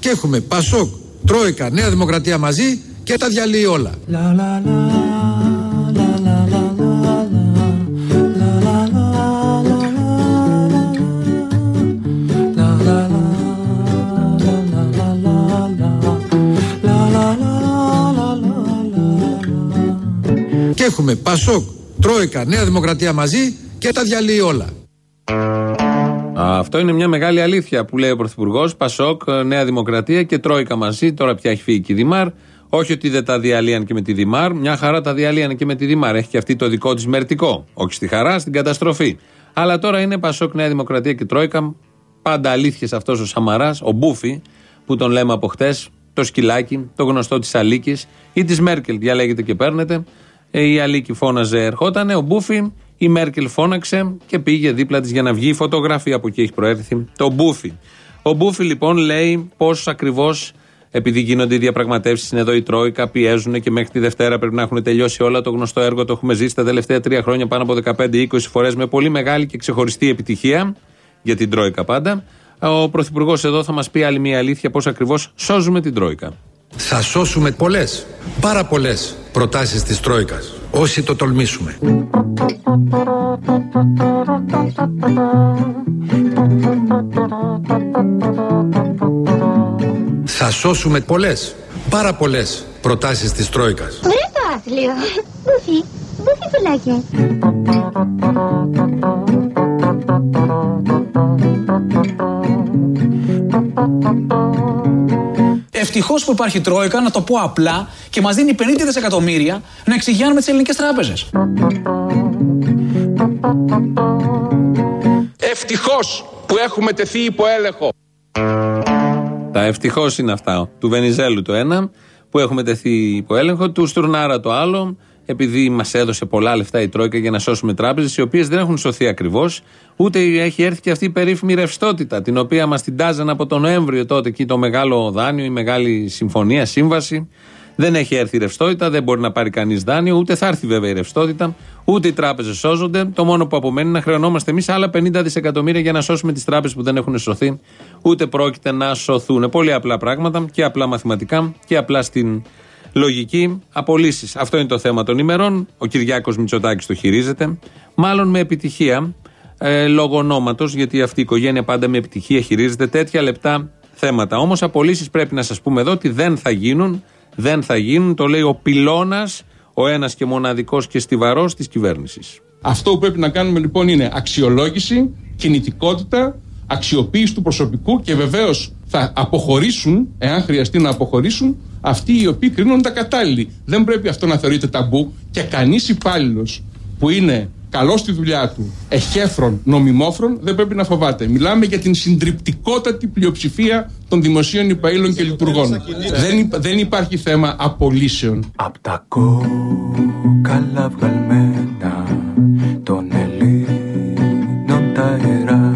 Και έχουμε Πασόκ, Τρόικα, Νέα Δημοκρατία μαζί και τα διαλύει όλα. Και Πασόκ, Τρόικα, Νέα Δημοκρατία μαζί και τα διαλύει όλα. Αυτό είναι μια μεγάλη αλήθεια που λέει ο Πρωθυπουργός. Πασόκ, Νέα Δημοκρατία και Τρόικα μαζί. Τώρα πια έχει φύγει και η Δημάρ. Όχι ότι δεν τα διαλύαν και με τη Δημάρ. Μια χαρά τα διαλύαν και με τη Δημάρ. Έχει και αυτή το δικό της μερτικό. Όχι στη χαρά, στην καταστροφή. Αλλά τώρα είναι Πασόκ, Νέα Δημοκρατία και Τρόικα. Πάντα αλήθειες αυτός ο Σαμαράς, ο Μπούφι, που τον λέμε από χτες. Το σκυλάκι, το γνωστό της Αλίκης ή της Μέρκελ. Διαλέγετε και παίρνετε. Ε, η Αλίκη φώναζε, ερχότανε. Ο Μπούφι η Μέρκελ φώναξε και πήγε δίπλα της για να βγει η φωτογραφία από εκεί έχει προέρθει. Το Μπούφι. Ο Μπούφι λοιπόν λέει πώς ακριβώς, επειδή γίνονται οι διαπραγματεύσεις, είναι εδώ η Τρόικα, πιέζουν και μέχρι τη Δευτέρα πρέπει να έχουν τελειώσει όλα. Το γνωστό έργο το έχουμε ζήσει τα τελευταία τρία χρόνια πάνω από 15-20 φορές με πολύ μεγάλη και ξεχωριστή επιτυχία για την Τρόικα πάντα. Ο Πρωθυπουργός εδώ θα μας πει άλλη μια αλήθεια πώς ακριβώς σώζουμε την Τρόικα. Θα σώσουμε πολλές, πάρα πολλές προτάσεις της Τρόικας, όσοι το τολμήσουμε. Θα σώσουμε πολλές, πάρα πολλές προτάσεις της Τρόικας. Βρε το άθλιο. Μπουφί, μπουφί πουλάκια. Ευτυχώς που υπάρχει Τρόικα, να το πω απλά, και μας δίνει 50 δισεκατομμύρια να εξηγιάνουμε τις ελληνικές τράπεζες. Ευτυχώς που έχουμε τεθεί υπό έλεγχο. Τα ευτυχώς είναι αυτά. Του Βενιζέλου το ένα, που έχουμε τεθεί υπό έλεγχο, του Στουρνάρα το άλλο, επειδή μας έδωσε πολλά λεφτά η Τρόικα για να σώσουμε τράπεζες, οι οποίες δεν έχουν σωθεί ακριβώς, ούτε έχει έρθει και αυτή η περίφημη ρευστότητα, την οποία μας την τάζαν από τον Νοέμβριο τότε εκεί το μεγάλο δάνειο, η μεγάλη συμφωνία, σύμβαση. Δεν έχει έρθει η ρευστότητα, δεν μπορεί να πάρει κανείς δάνειο, ούτε θα έρθει βέβαια η ρευστότητα, ούτε οι τράπεζες σώζονται. Το μόνο που απομένει είναι να χρεωνόμαστε εμείς άλλα 50 δισεκατομμύρια για να σώσουμε τις τράπεζες που δεν έχουν σωθεί, ούτε πρόκειται να σωθούν. Πολύ απλά πράγματα και απλά μαθηματικά και απλά στην λογική. Απολύσεις. Αυτό είναι το θέμα των ημερών. Ο Κυριάκος Μητσοτάκης το χειρίζεται. Μάλλον με επιτυχία, ε, λόγω ονόματος, γιατί αυτή η οικογένεια πάντα με επιτυχία χειρίζεται τέτοια λεπτά θέματα. Όμως απολύσεις πρέπει να σας πούμε εδώ ότι δεν θα γίνουν. Δεν θα γίνουν. Το λέει ο πυλώνας, ο ένας και μοναδικός και στιβαρός της κυβέρνησης. Αυτό που πρέπει να κάνουμε λοιπόν είναι αξιολόγηση, κινητικότητα, αξιοποίηση του προσωπικού και βεβαίως θα αποχωρήσουν, εάν χρειαστεί να αποχωρήσουν, αυτοί οι οποίοι κρίνουν τα κατάλληλοι. Δεν πρέπει αυτό να θεωρείται ταμπού και κανείς υπάλληλος που είναι καλός στη δουλειά του, εχέφρον, νομιμόφρον, δεν πρέπει να φοβάται. Μιλάμε για την συντριπτικότατη πλειοψηφία των δημοσίων υπαλλήλων και λειτουργών. Δεν, υπ- δεν υπάρχει θέμα απολύσεων. Απ' τα κόκαλα βγαλμένα των Ελλήνων τα αερά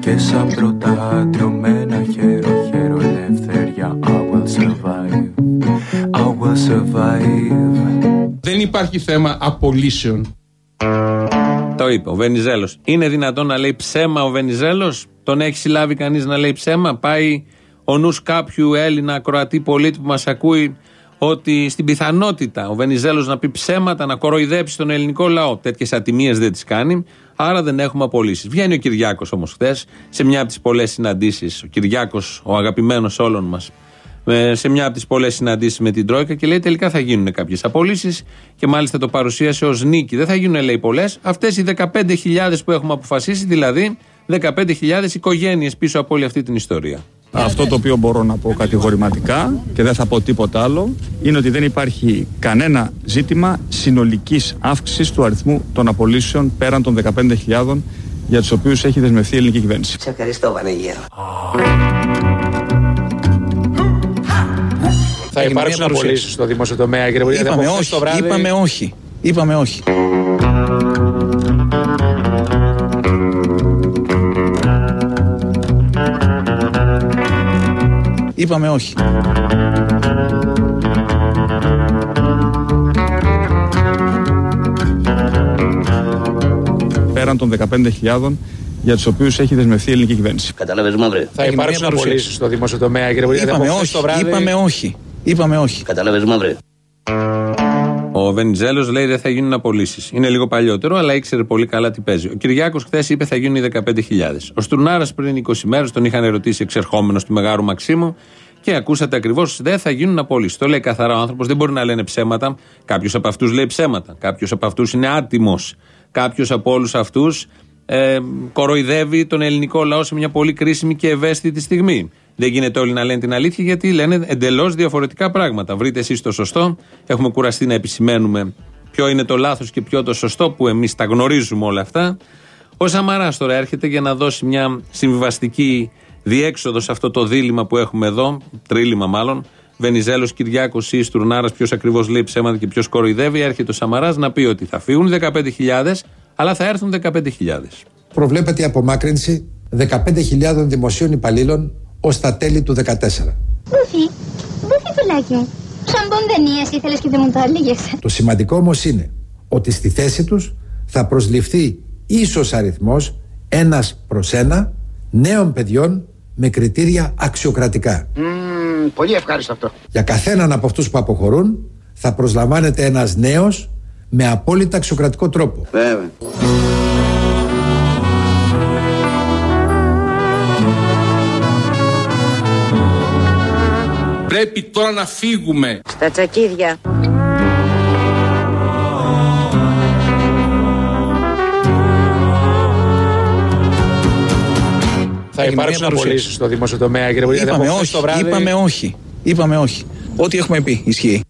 και σαν πρώτα υπάρχει θέμα απολύσεων. Το είπε ο Βενιζέλος. Είναι δυνατόν να λέει ψέμα ο Βενιζέλος, τον έχει συλλάβει κανείς να λέει ψέμα; Πάει ο νους κάποιου Έλληνα ακροατή πολίτη που μας ακούει ότι στην πιθανότητα ο Βενιζέλος να πει ψέματα, να κοροϊδέψει τον ελληνικό λαό. Τέτοιες ατιμίες δεν τις κάνει, άρα δεν έχουμε απολύσεις. Βγαίνει ο Κυριάκος όμως χθες σε μια από τις πολλές συναντήσεις. Ο Κυριάκος, ο αγαπημένος όλων μας, σε μια από τις πολλές συναντήσεις με την Τρόικα και λέει τελικά θα γίνουν κάποιες απολύσεις και μάλιστα το παρουσίασε ως νίκη. Δεν θα γίνουν, λέει, πολλές. Αυτές οι 15.000 που έχουμε αποφασίσει, δηλαδή 15.000 οικογένειες πίσω από όλη αυτή την ιστορία. Αυτό το οποίο μπορώ να πω κατηγορηματικά και δεν θα πω τίποτα άλλο είναι ότι δεν υπάρχει κανένα ζήτημα συνολικής αύξησης του αριθμού των απολύσεων πέραν των 15.000 για τους οποίους έχει δεσμευθεί η ελληνική κυβέρνηση. Σε ευχαριστώ Βανεγέρο. Θα υπάρξουν απολύσεις στο δημόσιο τομέα, κύριε Υπουργέ. Είπαμε Από χθες όχι, το βράδυ- είπαμε όχι. Είπαμε όχι. Είπαμε όχι. Πέραν των 15.000 για τους οποίους έχει δεσμευθεί η ελληνική κυβέρνηση. Κατάλαβε, Μαύρε. Θα υπάρξουν απολύσεις στο δημόσιο τομέα, κύριε Υπουργέ. Είπαμε όχι. Είπαμε όχι. Είπαμε όχι. Κατάλαβες, Μαύρε. Ο Βενιζέλος λέει δεν θα γίνουν απολύσεις. Είναι λίγο παλιότερο, αλλά ήξερε πολύ καλά τι παίζει. Ο Κυριάκος χθες είπε θα γίνουν οι 15.000. Ο Στουρνάρα πριν 20 μέρες τον είχαν ερωτήσει εξερχόμενο του Μεγάρου Μαξίμου και ακούσατε ακριβώς δεν θα γίνουν απολύσεις. Το λέει καθαρά ο άνθρωπος, δεν μπορεί να λένε ψέματα. Κάποιος από αυτούς λέει ψέματα. Κάποιος από αυτούς είναι άτιμος. Κάποιος από όλους αυτούς ε, κοροϊδεύει τον ελληνικό λαό σε μια πολύ κρίσιμη και ευαίσθητη στιγμή. Δεν γίνεται όλοι να λένε την αλήθεια γιατί λένε εντελώς διαφορετικά πράγματα. Βρείτε εσείς το σωστό. Έχουμε κουραστεί να επισημαίνουμε ποιο είναι το λάθος και ποιο το σωστό που εμείς τα γνωρίζουμε όλα αυτά. Ο Σαμαράς τώρα έρχεται για να δώσει μια συμβιβαστική διέξοδος σε αυτό το δίλημα που έχουμε εδώ, τρίλημα μάλλον. Βενιζέλος Κυριάκος ή Στουρνάρα, ποιος ακριβώς λέει ψέματα και ποιος κοροϊδεύει. Έρχεται ο Σαμαράς να πει ότι θα φύγουν 15.000, αλλά θα έρθουν 15.000. Προβλέπεται η απομάκρυνση 15.000 δημοσίων υπαλλήλων ως τα τέλη του 2014. Μπούφι, μπούφι πουλάκι μου. Σαν μποντενίες ήθελες και δεν μου το έλεγες. Το σημαντικό όμως είναι ότι στη θέση τους θα προσληφθεί ίσος αριθμός ένας προς ένα νέων παιδιών με κριτήρια αξιοκρατικά. πολύ ευχάριστο αυτό. Για καθέναν από αυτούς που αποχωρούν θα προσλαμβάνεται ένας νέος με απόλυτα αξιοκρατικό τρόπο. Βέβαια. Πρέπει τώρα να φύγουμε. Στα τσακίδια. Θα υπάρξουν απολύσεις στο δημόσιο τομέα, κύριε Υπουργέ. Είπαμε όχι. Είπαμε όχι. Είπαμε όχι. Ό,τι έχουμε πει ισχύει.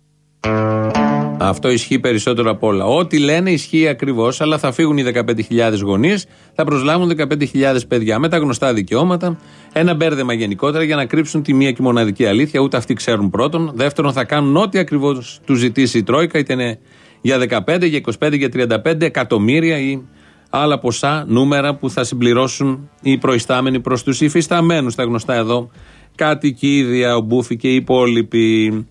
Αυτό ισχύει περισσότερο από όλα. Ό,τι λένε ισχύει ακριβώς, αλλά θα φύγουν οι 15.000 γονείς, θα προσλάβουν 15.000 παιδιά με τα γνωστά δικαιώματα. Ένα μπέρδεμα γενικότερα για να κρύψουν τη μία και μοναδική αλήθεια. Ούτε αυτοί ξέρουν πρώτον. Δεύτερον, θα κάνουν ό,τι ακριβώς τους ζητήσει η Τρόικα, είτε είναι για 15, για 25, για 35 εκατομμύρια ή άλλα ποσά, νούμερα που θα συμπληρώσουν οι προϊστάμενοι προς τους υφισταμένους. Τα γνωστά εδώ κατοικίδια, ο Μπούφι και οι υπόλοιποι.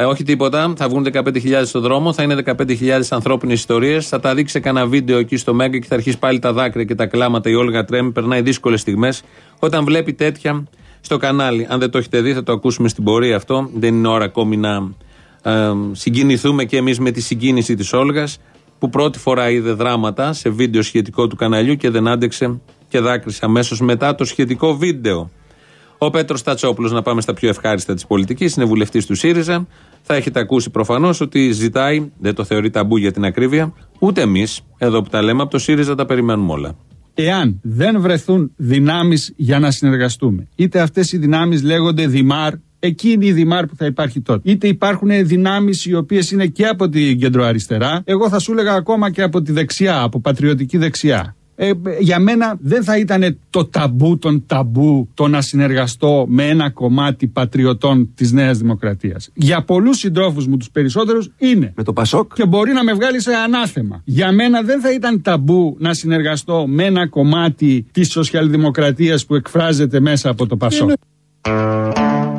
Ε, όχι τίποτα. Θα βγουν 15.000 στο δρόμο, θα είναι 15.000 ανθρώπινες ιστορίες. Θα τα δείξει σε κανένα βίντεο εκεί στο Μέγκα και θα αρχίσει πάλι τα δάκρυα και τα κλάματα. Η Όλγα Τρέμι περνάει δύσκολες στιγμές. Όταν βλέπει τέτοια στο κανάλι. Αν δεν το έχετε δει, θα το ακούσουμε στην πορεία αυτό. Δεν είναι ώρα ακόμη να ε, συγκινηθούμε και εμείς με τη συγκίνηση της Όλγας, που πρώτη φορά είδε δράματα σε βίντεο σχετικό του καναλιού και δεν άντεξε και δάκρυσε αμέσως μετά το σχετικό βίντεο. Ο Πέτρος Τατσόπουλο, να πάμε στα πιο ευχάριστα της πολιτικής, είναι βουλευτής του ΣΥΡΙΖΑ. Θα έχετε ακούσει προφανώς ότι ζητάει, δεν το θεωρεί ταμπού για την ακρίβεια, ούτε εμείς, εδώ που τα λέμε, από το ΣΥΡΙΖΑ τα περιμένουμε όλα. Εάν δεν βρεθούν δυνάμεις για να συνεργαστούμε, είτε αυτές οι δυνάμεις λέγονται Δημάρ, εκείνη η Δημάρ που θα υπάρχει τότε. Είτε υπάρχουν δυνάμεις οι οποίες είναι και από την κεντροαριστερά, εγώ θα σου έλεγα ακόμα και από τη δεξιά, από πατριωτική δεξιά. Ε, για μένα δεν θα ήταν το ταμπού των ταμπού το να συνεργαστώ με ένα κομμάτι πατριωτών της Νέας Δημοκρατίας. Για πολλούς συντρόφους μου, τους περισσότερους, είναι. Με το Πασόκ. Και μπορεί να με βγάλει σε ανάθεμα. Για μένα δεν θα ήταν ταμπού να συνεργαστώ με ένα κομμάτι της σοσιαλδημοκρατίας που εκφράζεται μέσα από το Πασόκ.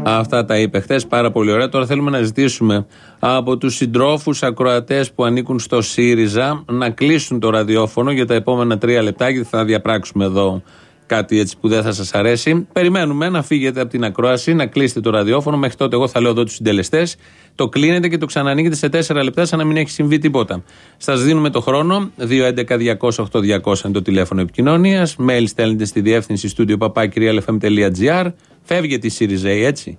Αυτά τα είπε χθες, πάρα πολύ ωραία. Τώρα θέλουμε να ζητήσουμε από τους συντρόφους ακροατές που ανήκουν στο ΣΥΡΙΖΑ να κλείσουν το ραδιόφωνο για τα επόμενα τρία λεπτά, γιατί θα διαπράξουμε εδώ κάτι έτσι που δεν θα σας αρέσει. Περιμένουμε να φύγετε από την ακρόαση, να κλείσετε το ραδιόφωνο. Μέχρι τότε, εγώ θα λέω εδώ τους συντελεστές. Το κλείνετε και το ξανανοίγετε σε τέσσερα λεπτά, σαν να μην έχει συμβεί τίποτα. Σας δίνουμε το χρόνο. 211-200-8200 είναι το τηλέφωνο επικοινωνίας. Mail στέλνετε στη διεύθυνση studio papakirialfm.gr. Φεύγετε η ΣΥΡΙΖΑ, έτσι.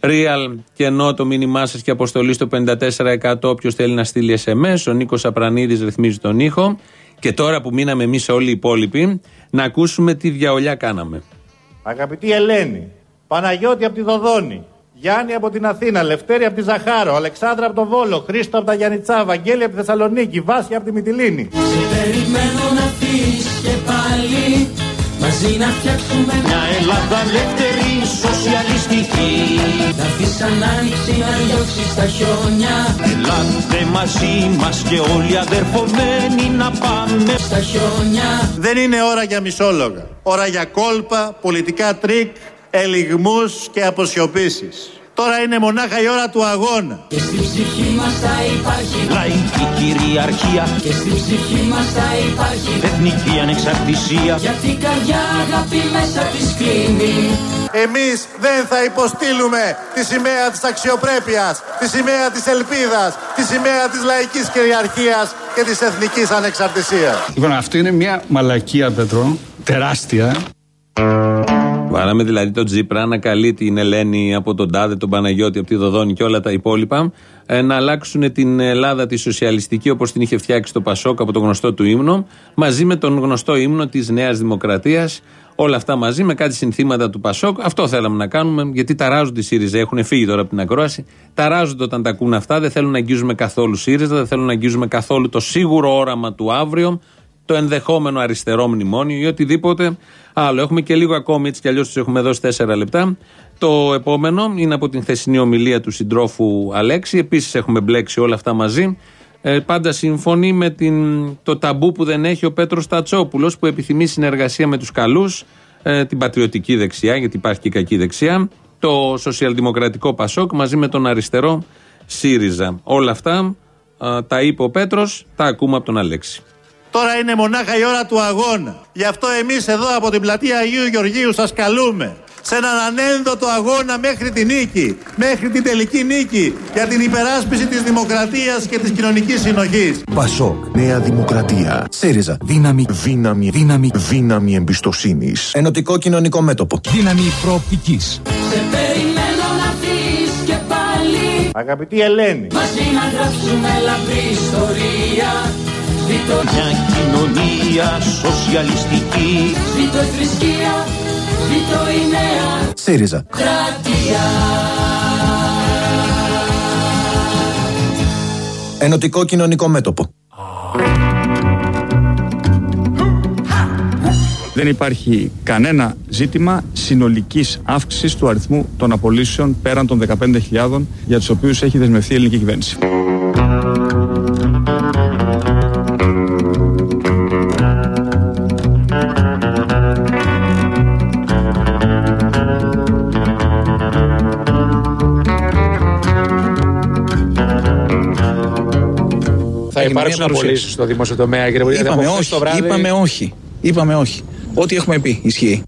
Real και ενώ το μήνυμά σας και αποστολή στο 54%. Όποιος θέλει να στείλει SMS, ο Νίκος Απρανίδης ρυθμίζει τον ήχο. Και τώρα που μείναμε εμείς όλοι οι υπόλοιποι, να ακούσουμε τι διαολιά κάναμε. Αγαπητή Ελένη, Παναγιώτη από τη Δοδόνη, Γιάννη από την Αθήνα, Λευτέρη από τη Ζαχάρο, Αλεξάνδρα από το Βόλο, Χρήστο από τα Γιαννιτσά, Βαγγέλη από τη Θεσσαλονίκη, Βάσια από τη Μυτιλίνη. Σε περιμένω να φύγεις και πάλι Μαζί να φτιάξουμε μια Ελλάδα ελεύθερη, σοσιαλιστική. Να αφήσει άνοιξη να διώξει τα χιόνια. Ελάτε μαζί μας και όλοι αδερφωμένοι να πάμε στα χιόνια. Δεν είναι ώρα για μισόλογα. Ώρα για κόλπα, πολιτικά τρικ, ελιγμούς και αποσιωπήσεις. Τώρα είναι μονάχα η ώρα του αγώνα. Και στη ψυχή μας θα υπάρχει Λαϊκή κυριαρχία Και στη ψυχή μας θα υπάρχει Εθνική ανεξαρτησία Γιατί η καρδιά αγάπη μέσα της κλείνει Εμείς δεν θα υποστείλουμε τη σημαία της αξιοπρέπειας, τη σημαία της ελπίδας, τη σημαία της λαϊκής κυριαρχίας και της εθνικής ανεξαρτησίας. Λοιπόν, αυτό είναι μια μαλακία, Πέτρο, τεράστια. Βάλαμε δηλαδή τον Τζίπρα να καλεί την Ελένη από τον Τάδε, τον Παναγιώτη, από τη Δοδόνη και όλα τα υπόλοιπα ε, να αλλάξουν την Ελλάδα τη σοσιαλιστική όπως την είχε φτιάξει το Πασόκ από το γνωστό του ύμνο μαζί με τον γνωστό ύμνο της Νέας Δημοκρατίας. Όλα αυτά μαζί με κάτι συνθήματα του Πασόκ. Αυτό θέλαμε να κάνουμε γιατί ταράζονται οι ΣΥΡΙΖΑ. Έχουν φύγει τώρα από την ακρόαση. Ταράζονται όταν τα ακούν αυτά. Δεν θέλουν να αγγίζουμε καθόλου ΣΥΡΙΖΑ. Δεν θέλουν να αγγίζουμε καθόλου το σίγουρο όραμα του αύριο το ενδεχόμενο αριστερό μνημόνιο ή οτιδήποτε άλλο. Έχουμε και λίγο ακόμη, έτσι κι αλλιώς τους έχουμε δώσει τέσσερα λεπτά. Το επόμενο είναι από την χθεσινή ομιλία του συντρόφου Αλέξη. Επίσης έχουμε μπλέξει όλα αυτά μαζί. Ε, πάντα συμφωνεί με την, το ταμπού που δεν έχει ο Πέτρος Τατσόπουλος που επιθυμεί συνεργασία με τους καλούς, ε, την πατριωτική δεξιά, γιατί υπάρχει και η κακή δεξιά, το σοσιαλδημοκρατικό Πασόκ μαζί με τον αριστερό ΣΥΡΙΖΑ. Όλα αυτά ε, τα είπε ο Πέτρος, τα ακούμε από τον Αλέξη. Τώρα είναι μονάχα η ώρα του αγώνα. Γι' αυτό εμείς εδώ από την πλατεία Αγίου Γεωργίου σας καλούμε σε έναν ανένδοτο αγώνα μέχρι τη νίκη, μέχρι την τελική νίκη για την υπεράσπιση της δημοκρατίας και της κοινωνικής συνοχής. Πασόκ, Νέα Δημοκρατία. ΣΥΡΙΖΑ. Δύναμη, δύναμη, δύναμη, δύναμη εμπιστοσύνης. Ενωτικό κοινωνικό μέτωπο. Δύναμη προοπτικής. Σε περιμένω να φύγεις και πάλι Αγαπητή Ελένη, Μαζί να γράψουμε λαμπρή ιστορία Ζήτω Μια κοινωνία σοσιαλιστική Ζήτω η θρησκεία Ζήτω η νέα ΣΥΡΙΖΑ. κρατία Ενωτικό κοινωνικό μέτωπο. Δεν υπάρχει κανένα ζήτημα συνολικής αύξησης του αριθμού των απολύσεων πέραν των 15.000 για τους οποίους έχει δεσμευθεί η ελληνική κυβέρνηση. Υπάρξουν απολύσει στο δημόσιο τομέα, κύριε Υπουργέ. Είπαμε Από χθες όχι, το βράδυ- είπαμε όχι. Είπαμε όχι. Ό,τι έχουμε πει ισχύει.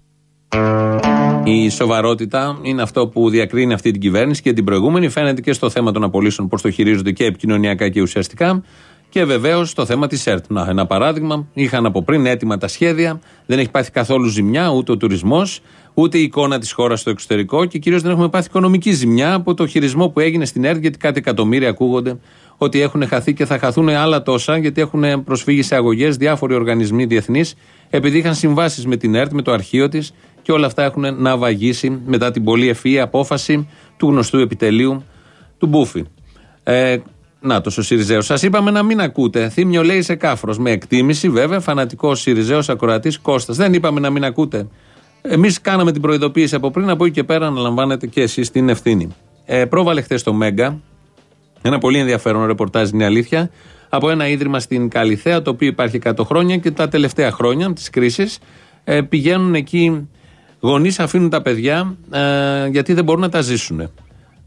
Η σοβαρότητα είναι αυτό που διακρίνει αυτή την κυβέρνηση και την προηγούμενη. Φαίνεται και στο θέμα των απολύσεων, πώς το χειρίζονται και επικοινωνιακά και ουσιαστικά. Και βεβαίως στο θέμα της ΕΡΤ. Να, ένα παράδειγμα. Είχαν από πριν έτοιμα τα σχέδια. Δεν έχει πάθει καθόλου ζημιά ούτε ο τουρισμός, ούτε η εικόνα της χώρας στο εξωτερικό και κυρίως δεν έχουμε πάθει οικονομική ζημιά από το χειρισμό που έγινε στην ΕΡΤ. Γιατί κάτι εκατομμύρια ακούγονται ότι έχουν χαθεί και θα χαθούν άλλα τόσα, γιατί έχουν προσφύγει σε αγωγές διάφοροι οργανισμοί διεθνείς, επειδή είχαν συμβάσεις με την ΕΡΤ, με το αρχείο της και όλα αυτά έχουν ναυαγίσει μετά την πολύ ευφυή απόφαση του γνωστού επιτελείου του Μπούφι. Ε, να το ο Σιριζέο. Σας είπαμε να μην ακούτε. Θύμιο λέει σε κάφρος. Με εκτίμηση, βέβαια, φανατικός Σιριζέος ακροατής Κώστας. Δεν είπαμε να μην ακούτε. Εμείς κάναμε την προειδοποίηση από πριν, από εκεί και πέρα αναλαμβάνετε και εσείς την ευθύνη. Ε, πρόβαλε χθες το Μέγκα ένα πολύ ενδιαφέρον ρεπορτάζ είναι η αλήθεια. Από ένα ίδρυμα στην Καλιθέα, το οποίο υπάρχει 100 χρόνια και τα τελευταία χρόνια της κρίσης ε, πηγαίνουν εκεί γονείς, αφήνουν τα παιδιά ε, γιατί δεν μπορούν να τα ζήσουν.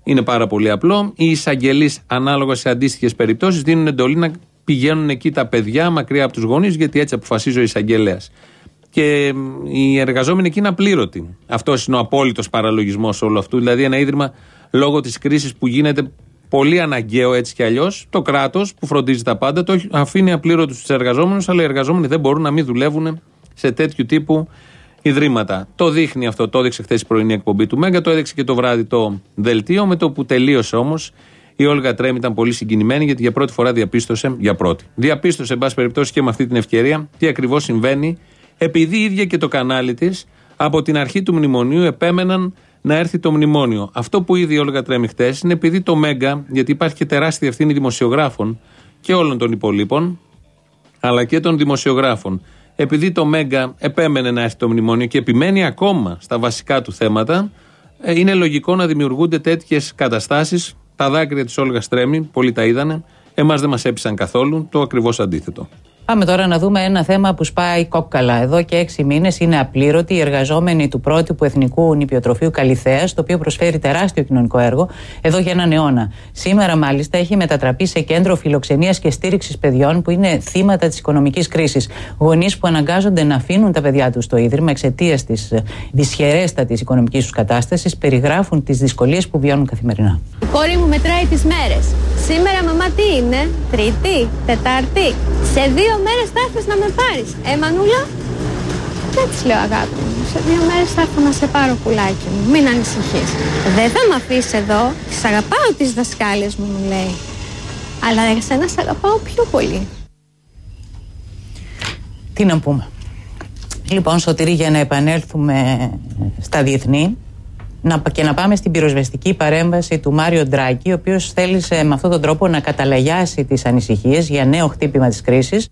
Είναι πάρα πολύ απλό. Οι εισαγγελείς, ανάλογα σε αντίστοιχες περιπτώσεις, δίνουν εντολή να πηγαίνουν εκεί τα παιδιά μακριά από τους γονείς, γιατί έτσι αποφασίζει ο εισαγγελέας. Και οι εργαζόμενοι εκεί είναι απλήρωτοι. Αυτός είναι ο απόλυτος παραλογισμός όλου αυτού. Δηλαδή, ένα ίδρυμα λόγω της κρίσης που γίνεται πολύ αναγκαίο έτσι κι αλλιώς, το κράτος που φροντίζει τα πάντα το αφήνει απλήρωτους τους εργαζόμενους, αλλά οι εργαζόμενοι δεν μπορούν να μην δουλεύουν σε τέτοιου τύπου ιδρύματα. Το δείχνει αυτό, το έδειξε χθες η πρωινή εκπομπή του Μέγκα, το έδειξε και το βράδυ το δελτίο, με το που τελείωσε όμως. Η Όλγα Τρέμ ήταν πολύ συγκινημένη γιατί για πρώτη φορά διαπίστωσε, για πρώτη, διαπίστωσε, εν πάση περιπτώσει και με αυτή την ευκαιρία, τι ακριβώς συμβαίνει, επειδή η ίδια και το κανάλι της από την αρχή του μνημονίου επέμεναν να έρθει το μνημόνιο. Αυτό που είδε η Όλγα Τρέμι χτες είναι επειδή το Μέγκα, γιατί υπάρχει και τεράστια ευθύνη δημοσιογράφων και όλων των υπολείπων, αλλά και των δημοσιογράφων. Επειδή το Μέγκα επέμενε να έρθει το μνημόνιο και επιμένει ακόμα στα βασικά του θέματα, ε, είναι λογικό να δημιουργούνται τέτοιες καταστάσεις. Τα δάκρυα της Όλγας Τρέμι, πολλοί τα είδανε, εμάς δεν μας έπεισαν καθόλου, το ακριβώς αντίθετο. Πάμε τώρα να δούμε ένα θέμα που σπάει κόκκαλα. Εδώ και έξι μήνες είναι απλήρωτοι οι εργαζόμενοι του πρότυπου Εθνικού Νηπιοτροφείου Καλιθέα, το οποίο προσφέρει τεράστιο κοινωνικό έργο εδώ για έναν αιώνα. Σήμερα, μάλιστα, έχει μετατραπεί σε κέντρο φιλοξενίας και στήριξης παιδιών που είναι θύματα της οικονομικής κρίσης. Γονείς που αναγκάζονται να αφήνουν τα παιδιά τους στο ίδρυμα εξαιτίας της δυσχερέστατης οικονομικής τους κατάστασης, περιγράφουν τις δυσκολίες που βιώνουν καθημερινά. Η κόρη μου μετράει τις μέρες. Σήμερα, μαμά, τι είναι, Τρίτη, Τετάρτη. Σε δύο μέρες θα έρθεις να με πάρεις. Ε, Μανούλα; Δεν της λέω αγάπη μου. Σε δύο μέρες θα έρθω να σε πάρω πουλάκι μου. Μην ανησυχείς. Δεν θα με αφήσεις εδώ. Τι αγαπάω τις δασκάλες μου, μου λέει. Αλλά εσένα σε αγαπάω πιο πολύ. Τι να πούμε. Λοιπόν, Σωτηρή, για να επανέλθουμε στα διεθνή να, και να πάμε στην πυροσβεστική παρέμβαση του Μάριο Ντράκη, ο οποίος θέλησε με αυτόν τον τρόπο να καταλαγιάσει τις ανησυχίες για νέο χτύπημα της κρίσης.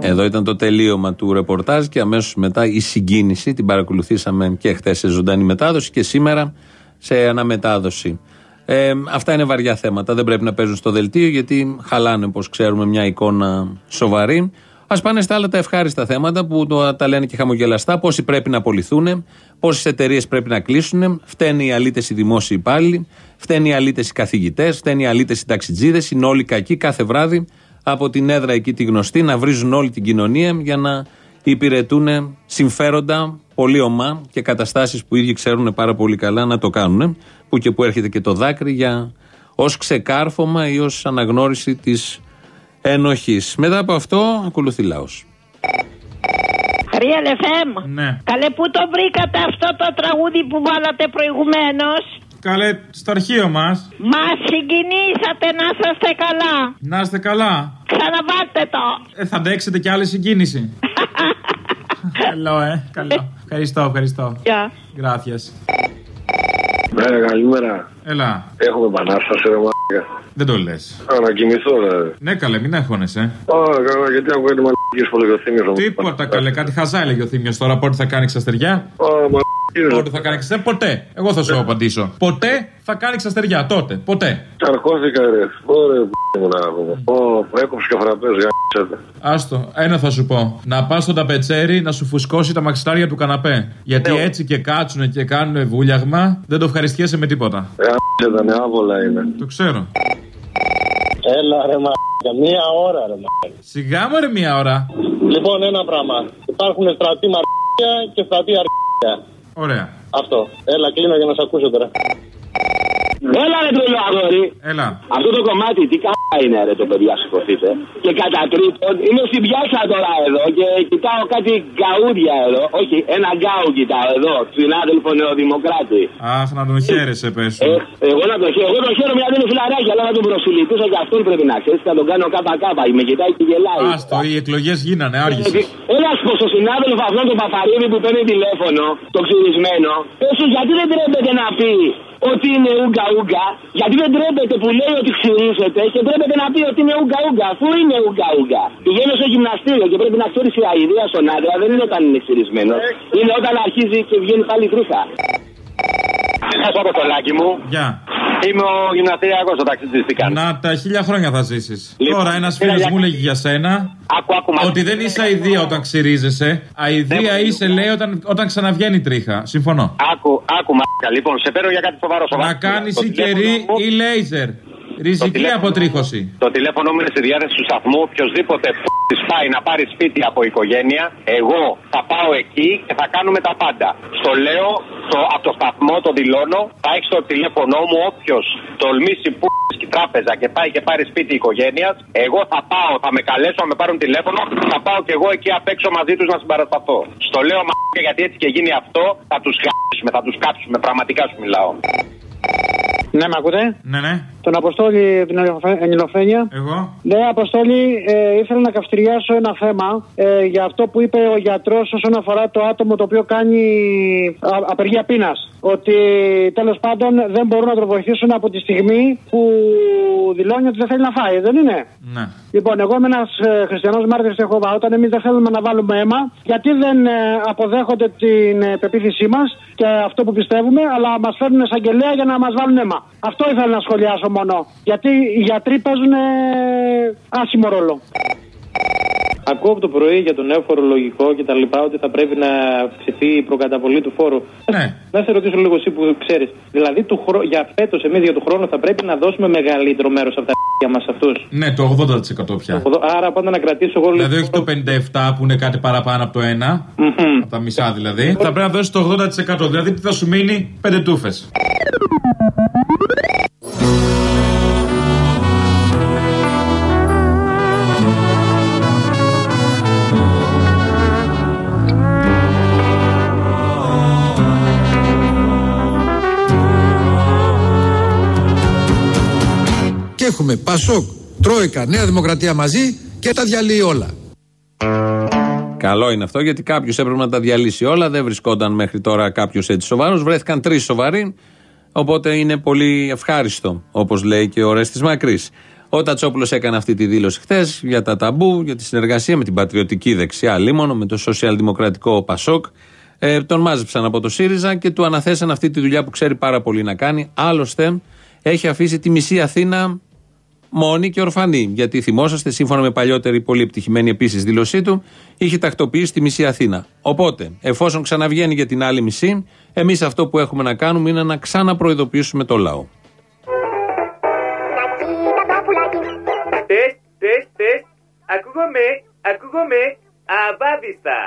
Εδώ ήταν το τελείωμα του ρεπορτάζ και αμέσως μετά η συγκίνηση. Την παρακολουθήσαμε και χθες σε ζωντανή μετάδοση και σήμερα σε αναμετάδοση. Ε, αυτά είναι βαριά θέματα. Δεν πρέπει να παίζουν στο δελτίο γιατί χαλάνε, όπως ξέρουμε, μια εικόνα σοβαρή. Α πάνε στα άλλα τα ευχάριστα θέματα που το, τα λένε και χαμογελαστά. Πόσοι πρέπει να απολυθούν, πόσες εταιρείες πρέπει να κλείσουν. Φταίνει οι αλήτες οι δημόσιοι υπάλληλοι, φταίνει οι αλήτες οι καθηγητές, φταίνει οι αλήτες οι ταξιτζίδες. Είναι όλοι κακοί κάθε βράδυ από την έδρα εκεί τη γνωστή να βρίζουν όλη την κοινωνία για να υπηρετούν συμφέροντα πολύ ομά και καταστάσεις που οι ίδιοι ξέρουν πάρα πολύ καλά να το κάνουν. Που και που έρχεται και το δάκρυ για ως ξεκάρφωμα ή ως αναγνώριση της ενοχής. Μετά από αυτό ακολουθεί λαός. Real FM. Ναι. Καλέ, πού το βρήκατε αυτό το τραγούδι που βάλατε προηγουμένως; Καλέ, στο αρχείο μας. Μας συγκινήσατε να είστε καλά. Να είστε καλά. Ξαναβάτε το. Ε, θα αντέξετε κι άλλη συγκίνηση. Καλό, ε. Καλό. Ευχαριστώ, ευχαριστώ. Γεια. Γκράθιας. Ναι, καλημέρα. Έλα. Έχουμε επανάσταση, ρε μαλάκα. Δεν το λες. Α, να κοιμηθώ, ρε. Ναι, καλέ, μην έχωνεσαι. Α, καλά, γιατί ακούω τη μαλακής που λέει ο Θήμιος. Τίποτα καλέ, κάτι χαζά έλεγε ο Θήμιος τώρα. Πότε θα κάνει ξαστεριά. Α, μαλακή, ρε. Πότε θα κάνει ξαστεριά. Ποτέ. Εγώ θα σου απαντήσω. Ποτέ θα κάνει ξαστεριά. Τότε. Ποτέ. Τσαρκώθηκα, ρε. Ωραία, που μου να πούμε. Ω, έκοψε και φραπές, γάμισατε. Άστο, ένα θα σου πω. Να πας στο ταπετσέρι να σου φουσκώσει τα μαξιλάρια του καναπέ. Γιατί έτσι και κάτσουνε και κάνουν βούλιαγμα, δεν το ευχαριστιέσαι με τίποτα. Γάμισατε, ναι, άβολα είναι. Το ξέρω. Έλα, ρε μα. Για μία ώρα, ρε μα. Σιγά μου ρε μία ώρα. Λοιπόν, ένα πράγμα. Υπάρχουν στρατή μαρκία και στρατή αρκία. Ωραία. Αυτό. Έλα, κλείνω για να σε ακούσω τώρα. Έλα ρε τρελό αγόρι. Έλα. Αυτό το κομμάτι τι κάνα είναι ρε το παιδιά σηκωθείτε. Και κατά τρίτον είμαι στην πιάσα τώρα εδώ και κοιτάω κάτι γκαούδια εδώ. Όχι, ένα γκάου κοιτάω εδώ. Συνάδελφο Νεοδημοκράτη. Αχ, να τον χαίρεσαι, πες. Ε, εγώ να το χαίρομαι. Εγώ τον χαίρομαι γιατί είναι φιλαράκι, αλλά να τον προσιλητήσω και αυτόν πρέπει να ξέρεις. Θα τον κάνω κάπα κάπα. Με κοιτάει και γελάει. Άστο, οι εκλογές γίνανε, άργησες. Ένας πως στο συνάδελφος αυτόν τον Παπαρίδη που παίρνει τηλέφωνο, το ξυρισμένο, πες του γιατί δεν τρέπεται να πει ότι είναι ούγκα ούγκα, γιατί δεν τρέπεται που λέει ότι ξυρίζεται και τρέπεται να πει ότι είναι ούγκα ούγκα, αφού είναι ούγκα ούγκα. Πηγαίνω στο γυμναστήριο και πρέπει να ξέρει η αηδία στον άντρα δεν είναι όταν είναι ξυρισμένος. Είναι όταν αρχίζει και βγαίνει πάλι τρίχα. Έχω το κολλάκι μου. Γεια. Είμαι ο γυμναστηριακό ο ταξιτζή. Τι κάνεις; Να τα χίλια χρόνια θα ζήσεις. Λοιπόν, Τώρα ένας πήρα φίλος για- μου λέγει για σένα Άκου, άκου, μα- ότι δεν είσαι αηδία όταν ξυρίζεσαι. Αηδία Δεν- είσαι, λέει, όταν, όταν ξαναβγαίνει τρίχα. Συμφωνώ. Άκου, άκου, μαλάκα. Λοιπόν, σε παίρνω για κάτι σοβαρό. σοβαρό. Να κάνεις Το ή τηλέφωνο κερί μου- ή λέιζερ. Ριζική τηλέφωνο- αποτρίχωση. Το τηλέφωνο μου είναι στη διάθεση του σταθμού. Οποιοδήποτε της πάει να πάρει σπίτι από οικογένεια, εγώ θα πάω εκεί και θα κάνουμε τα πάντα. Στο λέω, το, από το σταθμό το δηλώνω, θα έχει το τηλέφωνό μου. Όποιος τολμήσει που στη τράπεζα και πάει και πάρει σπίτι οικογένειας, εγώ θα πάω, θα με καλέσω, θα με πάρουν τηλέφωνο, θα πάω και εγώ εκεί απ' έξω μαζί τους να συμπαρασταθώ. Στο λέω μα γιατί έτσι και γίνει αυτό, θα τους γάμισουμε, θα τους κάψουμε. Πραγματικά σου μιλάω. Ναι, με ακούτε; Ναι, ναι. Τον Αποστόλη την Ελληνοφρένεια. Εγώ. Ναι, Αποστόλη, ε, ήθελα να καυτηριάσω ένα θέμα ε, για αυτό που είπε ο γιατρός όσον αφορά το άτομο το οποίο κάνει α, απεργία πείνας. Ότι τέλος πάντων δεν μπορούν να το βοηθήσουν από τη στιγμή που δηλώνει ότι δεν θέλει να φάει, δεν είναι; Ναι. Λοιπόν, εγώ είμαι ένας ε, χριστιανός μάρτυρας στη Χωβά. Όταν εμείς δεν θέλουμε να βάλουμε αίμα, γιατί δεν ε, αποδέχονται την ε, πεποίθησή μας και αυτό που πιστεύουμε, αλλά μας φέρνουν εισαγγελέα για να μας βάλουν αίμα. Αυτό ήθελα να σχολιάσω μόνο. Γιατί οι γιατροί παίζουν ε, άσχημο ρόλο. Ακούω από το πρωί για το νέο φορολογικό και τα λοιπά ότι θα πρέπει να αυξηθεί η προκαταβολή του φόρου. Ναι. Να σε ρωτήσω λίγο εσύ που ξέρεις. Δηλαδή του χρό... για φέτος, εμείς για του χρόνου θα πρέπει να δώσουμε μεγαλύτερο μέρος από τα για μας αυτούς; Ναι, το 80% πια. Άρα πάντα να κρατήσω εγώ λίγο. Δηλαδή όχι το 57 που είναι κάτι παραπάνω από το 1. Από τα μισά δηλαδή. Θα πρέπει να δώσει το 80%. Δηλαδή τι θα σου μείνει; 5 τούφες. Και έχουμε Πασόκ, Τρόικα, Νέα Δημοκρατία μαζί και τα διαλύει όλα. Καλό είναι αυτό γιατί κάποιος έπρεπε να τα διαλύσει όλα. Δεν βρισκόταν μέχρι τώρα κάποιος έτσι σοβαρός. Βρέθηκαν τρεις σοβαροί. Οπότε είναι πολύ ευχάριστο, όπως λέει και ο Ρέστης Μακρύς. Ο Τατσόπουλος έκανε αυτή τη δήλωση χθες για τα ταμπού, για τη συνεργασία με την πατριωτική δεξιά λίμωνο, με το σοσιαλδημοκρατικό Πασόκ. Ε, τον μάζεψαν από το ΣΥΡΙΖΑ και του αναθέσαν αυτή τη δουλειά που ξέρει πάρα πολύ να κάνει. Άλλωστε, έχει αφήσει τη μισή Αθήνα μόνη και ορφανή. Γιατί θυμόσαστε, σύμφωνα με παλιότερη πολύ επιτυχημένη επίσης δήλωσή του, είχε τακτοποιήσει τη μισή Αθήνα. Οπότε, εφόσον ξαναβγαίνει για την άλλη μισή, εμείς αυτό που έχουμε να κάνουμε είναι να ξαναπροειδοποιήσουμε το λαό. Τεστ, τεστ, τεστ. Ακούγομαι, ακούγομαι. Αβάδιστα.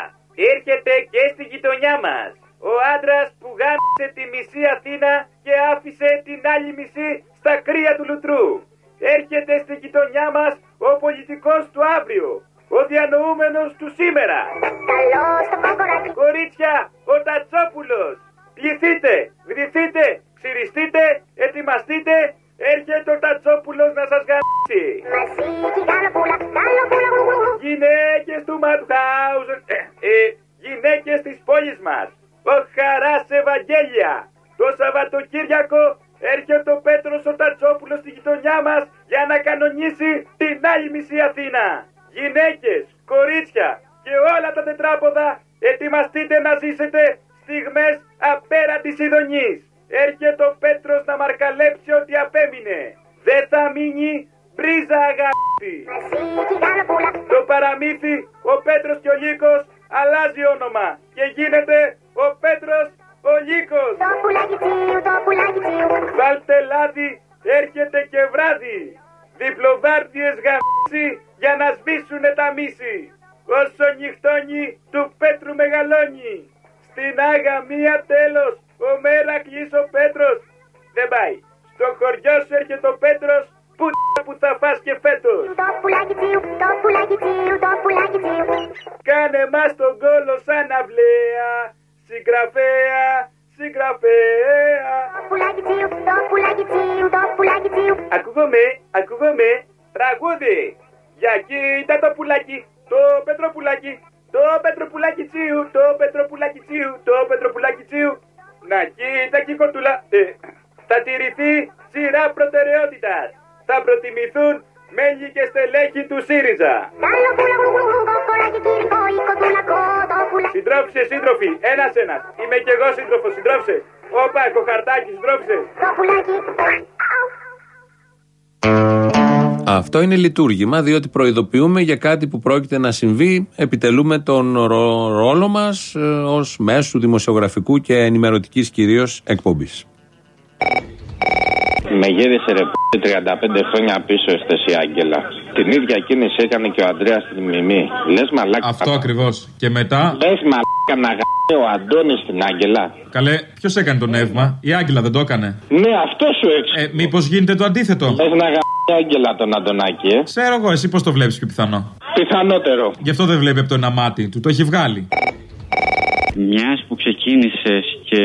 Έρχεται και στη γειτονιά μας. Ο άντρας που γάμισε τη μισή Αθήνα και άφησε την άλλη μισή στα κρύα του λουτρού. Έρχεται στη γειτονιά μας ο πολιτικός του αύριο. Ο διανοούμενος του σήμερα. Κορίτσια, ο Τατσόπουλος. Πληθείτε, βδηθείτε, ξυριστείτε, ετοιμαστείτε. Έρχεται ο Τατσόπουλος να σας γαμίσει. Γυναίκες του Μαντχάουζεν, ε, ε, γυναίκες της πόλης μας. Ο Χαράς Ευαγγέλια. Το Σαββατοκύριακο έρχεται ο Πέτρος ο Τατσόπουλος στη γειτονιά μας για να κανονίσει την άλλη μισή Αθήνα. Γυναίκες, κορίτσια και όλα τα τετράποδα ετοιμαστείτε να ζήσετε στιγμές απέραντης ειδονής. Έρχεται ο Πέτρος να μαρκαλέψει ό,τι απέμεινε. Δεν θα μείνει μπρίζα αγάπη. Το παραμύθι, ο Πέτρος και ο Λύκος αλλάζει όνομα και γίνεται ο Πέτρος ο Λύκος. Βάλτε λάδι, έρχεται και βράδυ. Διπλοβάρδιες γαμίσει για να σβήσουνε τα μίση. Όσο νυχτώνει του Πέτρου μεγαλώνει. Στην αγαμία τέλος, ο Μέρακλης ο Πέτρος. Δεν πάει. Στο χωριό σου έρχεται ο Πέτρος, που που θα φας και φέτος. Κάνε μας τον κόλο σαν αυλαία, συγγραφέα, συγγραφέα. Ακούγομαι, ακούγομαι, τραγούδι. Για κοίτα το πουλάκι, το πετροπουλάκι, το πετροπουλάκι τσίου, το πετροπουλάκι τσίου, το πετροπουλάκι τσίου. Να κοίτα και η κοτούλα. Ε, θα τηρηθεί σειρά προτεραιότητας. Θα προτιμηθούν μέλη και στελέχη του ΣΥΡΙΖΑ. Συντρόφισε, σύντροφοι, ένας ένας. Είμαι κι εγώ σύντροφος, συντρόφισε. Όπα, έχω χαρτάκι, συντρόφισε. Αυτό είναι λειτουργήμα, διότι προειδοποιούμε για κάτι που πρόκειται να συμβεί. Επιτελούμε τον ρο- ρόλο μας ε, ως μέσου δημοσιογραφικού και ενημερωτικής κυρίως εκπομπής. Με γύρισε ρε π***, 35 χρόνια πίσω η Άγγελα. Την ίδια κίνηση έκανε και ο Αντρέας στην Μιμή. Λες μαλάκα. Αυτό ακριβώς. Και μετά; Λες μαλάκα να γαμπέ ο Αντώνης στην Άγγελα. Καλέ, ποιος έκανε το νεύμα, η Άγγελα δεν το έκανε; Ναι, αυτό σου έξω. Ε, Μήπως γίνεται το αντίθετο; Λες να γαμπέ η Άγγελα τον Αντωνάκη, ε. Ξέρω εγώ, εσύ πώς το βλέπεις πιο πιθανό; Πιθανότερο. Γι' αυτό δεν βλέπει από το ένα μάτι, του το έχει βγάλει. Μιας που ξεκίνησες και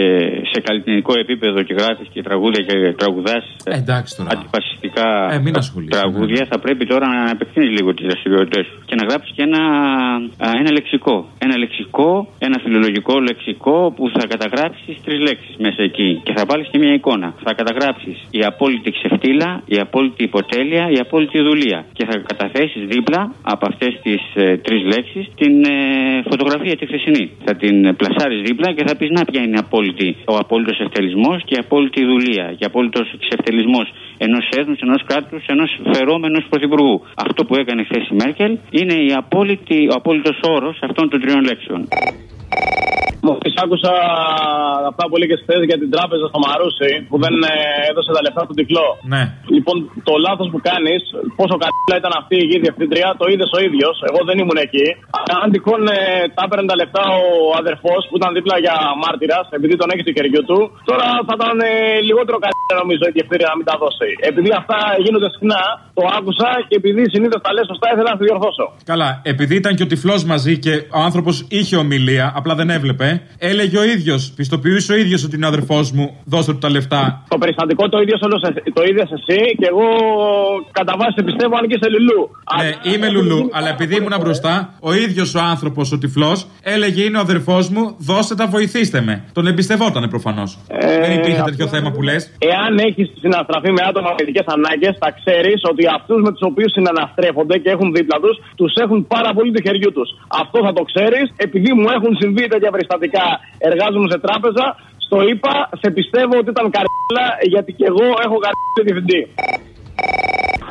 σε καλλιτεχνικό επίπεδο και γράφεις και τραγούδια και τραγουδά Ε, εντάξει τώρα. Ε, αντιφασιστικά μην ασχολείσαι, τραγούδια, θα πρέπει τώρα να επεκτείνεις λίγο τις δραστηριότητες σου και να γράψεις και ένα, α, ένα λεξικό. Ένα λεξικό, ένα φιλολογικό λεξικό που θα καταγράψεις τρεις λέξεις μέσα εκεί και θα βάλεις και μια εικόνα. Θα καταγράψεις η απόλυτη ξεφτύλα, η απόλυτη υποτέλεια, η απόλυτη δουλεία. Και θα καταθέσεις δίπλα από αυτές τις ε, τρεις λέξεις την ε, φωτογραφία τη χθεσινή. Θα την πλασάρεις δίπλα και θα πεις να ποια είναι η απόλυτη, ο απόλυτος ευτελισμό και η απόλυτη δουλεία. Και απόλυτος εξευτελισμό ενός έθνους, ενός κράτους, ενός φερόμενου πρωθυπουργού. Αυτό που έκανε χθες η Μέρκελ είναι η απόλυτη, ο απόλυτος όρος αυτών των τριών λέξεων. Μόλι άκουσα αυτά που έλεγες χθες για την τράπεζα στο Μαρούσι που δεν ε, έδωσε τα λεφτά στον τυφλό. Ναι. Λοιπόν, το λάθος που κάνεις, πόσο καλά ήταν αυτή η γη διευθύντρια, το είδες ο ίδιος. Εγώ δεν ήμουν εκεί. Αν τυχόν ε, τα έπαιρνε τα λεφτά ο αδερφός που ήταν δίπλα για μάρτυρας, επειδή τον έχει του κεριού του, τώρα θα ήταν ε, λιγότερο καλύτερα νομίζω η διευθύντρια να μην τα δώσει. Επειδή αυτά γίνονται συχνά, το άκουσα και επειδή συνήθως τα λες σωστά, ήθελα να τη διορθώσω. Καλά, επειδή ήταν και ο τυφλός μαζί και ο άνθρωπος είχε ομιλία, απλά δεν έβλεπε, έλεγε ο ίδιος, πιστοποιούσε ο ίδιος ότι είναι ο αδερφός μου, δώστε του τα λεφτά. Το περιστατικό το ίδιο το είδε εσύ και εγώ κατά βάση πιστεύω αν και σε λουλού. Ναι, είμαι λουλού, αλλά επειδή ήμουν μπροστά, ο ίδιος ο άνθρωπος, ο τυφλός, έλεγε είναι ο αδερφός μου, δώστε τα, βοηθήστε με. Τον εμπιστευότανε προφανώς. Ε, δεν υπήρχε τέτοιο θέμα που λες. Εάν έχεις συναστραφεί με άτομα με ειδικές ανάγκες, θα ξέρεις ότι αυτούς με τους οποίους συναναστρέφονται και έχουν δίπλα τους, τους έχουν πάρα πολύ του χεριού τους. Αυτό θα το ξέρεις επειδή μου έχουν συμβεί τέτοια περιστατικά. Εργάζομαι σε τράπεζα, στο είπα, σε πιστεύω ότι ήταν καρδίλα γιατί και εγώ έχω καρδίλα διευθυντή.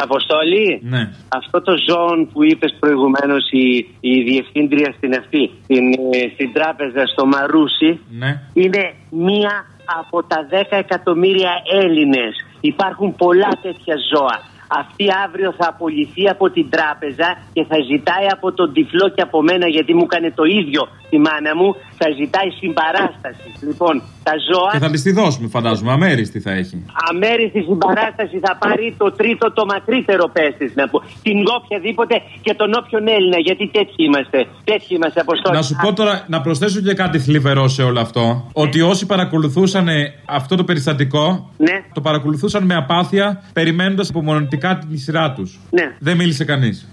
Αποστολή, ναι. αυτό το ζώο που είπες προηγουμένως η, η διευθύντρια στην αυτή, στην, ε, στην τράπεζα στο Μαρούσι, Ναι. είναι μία από τα 10 εκατομμύρια Έλληνες. Υπάρχουν πολλά τέτοια ζώα. Αυτή αύριο θα απολυθεί από την τράπεζα και θα ζητάει από τον τυφλό και από μένα γιατί μου έκανε το ίδιο τη μάνα μου. Θα ζητάει συμπαράσταση. Λοιπόν, τα ζώα. Και θα της τη δώσουμε, φαντάζομαι. Αμέριστη θα έχει. Αμέριστη συμπαράσταση θα πάρει το τρίτο, το μακρύτερο πέστη να πω. Την οποιαδήποτε και τον όποιον Έλληνα. Γιατί τέτοιοι είμαστε. Τέτοιοι είμαστε, Αποστόλη. Να σου πω τώρα, να προσθέσω και κάτι θλιβερό σε όλο αυτό. Ότι όσοι παρακολουθούσαν ε, αυτό το περιστατικό, Ναι. το παρακολουθούσαν με απάθεια, περιμένοντας απομονωτικά τη σειρά τους. Ναι. Δεν μίλησε κανείς.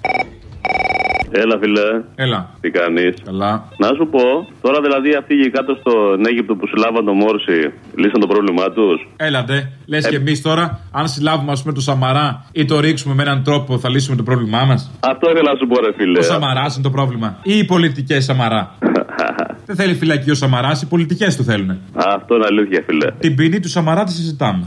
Έλα, φιλέ. Έλα. Τι κάνεις; Καλά. Να σου πω, τώρα δηλαδή αυτοί εκεί κάτω στον Αίγυπτο που συλλάβαν το Μόρση, λύσαν το πρόβλημά τους; Έλατε. Λες Ε, και εμείς τώρα, αν συλλάβουμε ας πούμε το Σαμαρά ή το ρίξουμε με έναν τρόπο, θα λύσουμε το πρόβλημά μας; Αυτό ήθελα να σου πω, ρε φίλε. Ο Σαμαράς είναι το πρόβλημα. Ή οι πολιτικές Σαμαρά. Δεν θέλει φυλακή ο Σαμαράς, οι πολιτικές του θέλουν. Αυτό είναι αλήθεια, φίλε. Την ποινή του Σαμαρά τη συζητάμε.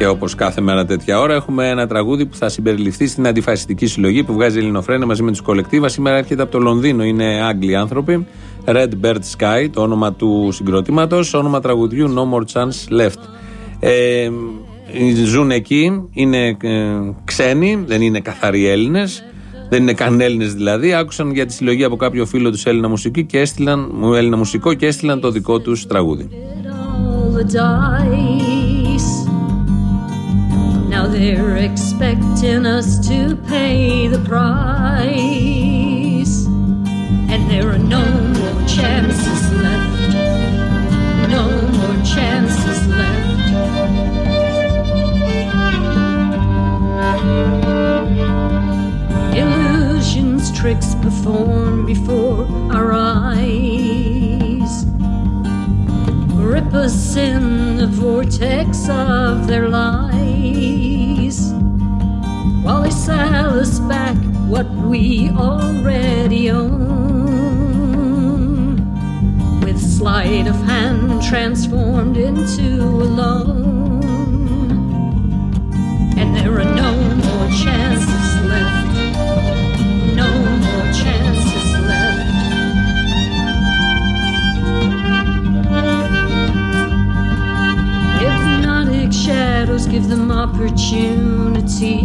Και όπως κάθε μέρα τέτοια ώρα, έχουμε ένα τραγούδι που θα συμπεριληφθεί στην αντιφασιστική συλλογή που βγάζει η Ελληνοφρένια μαζί με τους κολεκτίβα. Σήμερα έρχεται από το Λονδίνο, είναι Άγγλοι άνθρωποι. Red Bird Sky, το όνομα του συγκροτήματος, όνομα τραγουδιού No More Chance Left. Ε, ζουν εκεί, είναι ε, ξένοι, δεν είναι καθαροί Έλληνες. Δεν είναι καν Έλληνες δηλαδή. Άκουσαν για τη συλλογή από κάποιο φίλο τους Έλληνα μουσική και έστειλαν, μου Έλληνα μουσικό και έστειλαν το δικό τους τραγούδι. They're expecting us to pay the price. And there are no more chances left. No more chances left. Illusions, tricks performed before our eyes rip us in the vortex of their lies they sell us back what we already own. With sleight of hand transformed into a loan. And there are no more chances give them opportunity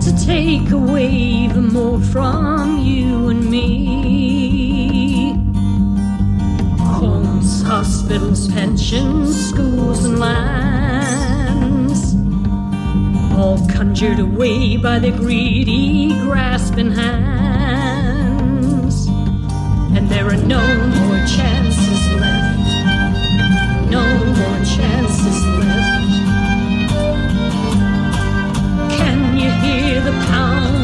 to take away even more from you and me. Homes, hospitals, pensions, schools, and lands. All conjured away by the greedy, grasping hands. And there are no more chances left. Chances left. Can you hear the pounding